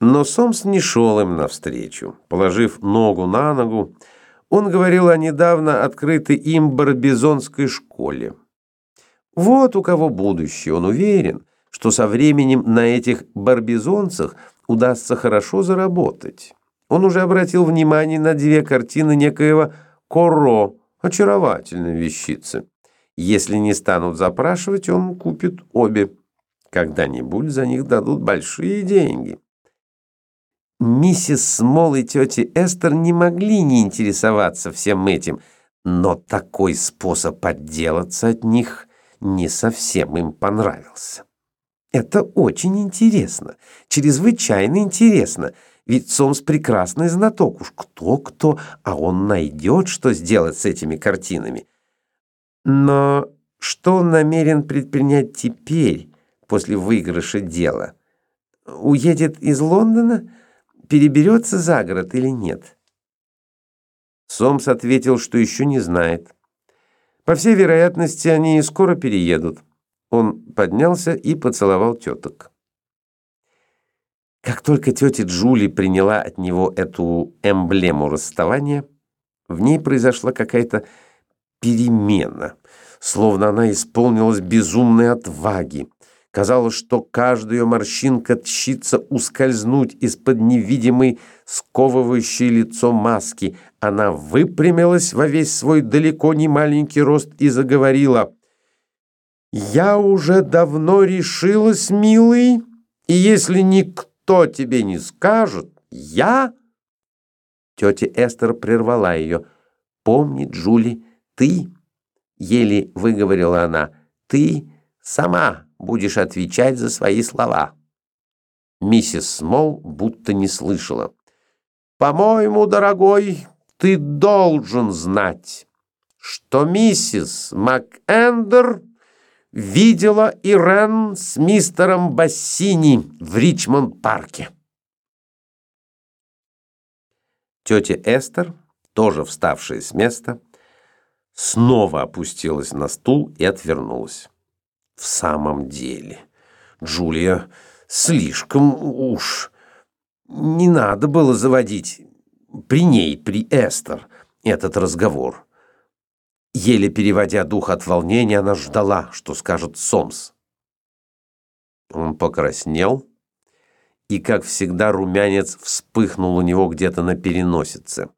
Но Сомс не шел им навстречу. Положив ногу на ногу, он говорил о недавно открытой им барбизонской школе. Вот у кого будущее, он уверен, что со временем на этих барбизонцах удастся хорошо заработать. Он уже обратил внимание на две картины некоего Коро, очаровательной вещицы. Если не станут запрашивать, он купит обе. Когда-нибудь за них дадут большие деньги. Миссис Смол и тетя Эстер не могли не интересоваться всем этим, но такой способ отделаться от них не совсем им понравился. Это очень интересно, чрезвычайно интересно, ведь Сомс прекрасный знаток, уж кто-кто, а он найдет, что сделать с этими картинами. Но что он намерен предпринять теперь, после выигрыша дела? Уедет из Лондона? Переберется за город или нет? Сомс ответил, что еще не знает. По всей вероятности, они скоро переедут. Он поднялся и поцеловал теток. Как только тетя Джули приняла от него эту эмблему расставания, в ней произошла какая-то перемена, словно она исполнилась безумной отваги. Казалось, что каждая морщинка тщится ускользнуть из-под невидимой, сковывающей лицо маски. Она выпрямилась во весь свой далеко не маленький рост и заговорила. «Я уже давно решилась, милый, и если никто тебе не скажет, я...» Тетя Эстер прервала ее. «Помни, Джули, ты...» — еле выговорила она. «Ты сама...» будешь отвечать за свои слова». Миссис Смол будто не слышала. «По-моему, дорогой, ты должен знать, что миссис МакЭндер видела Ирен с мистером Бассини в Ричмонд-парке». Тетя Эстер, тоже вставшая с места, снова опустилась на стул и отвернулась. В самом деле, Джулия слишком уж... Не надо было заводить при ней, при Эстер, этот разговор. Еле переводя дух от волнения, она ждала, что скажет Сомс. Он покраснел, и, как всегда, румянец вспыхнул у него где-то на переносице.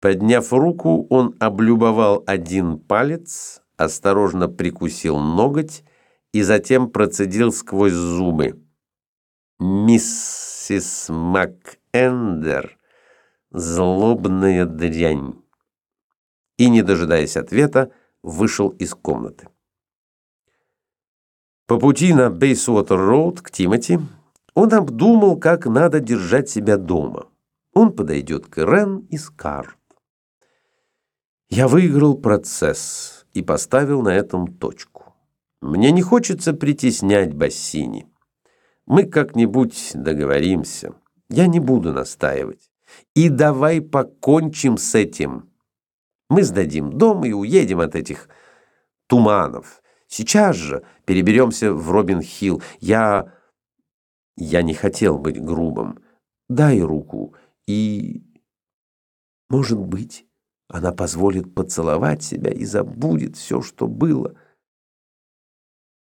Подняв руку, он облюбовал один палец, осторожно прикусил ноготь и затем процедил сквозь зубы. «Миссис МакЭндер, злобная дрянь!» И, не дожидаясь ответа, вышел из комнаты. По пути на Бейсуотер-Роуд к Тимоти он обдумал, как надо держать себя дома. Он подойдет к Ирен и скажет. «Я выиграл процесс и поставил на этом точку. Мне не хочется притеснять Бассини. Мы как-нибудь договоримся. Я не буду настаивать. И давай покончим с этим. Мы сдадим дом и уедем от этих туманов. Сейчас же переберемся в Робин-Хилл. Я... Я не хотел быть грубым. Дай руку и... Может быть, она позволит поцеловать себя и забудет все, что было.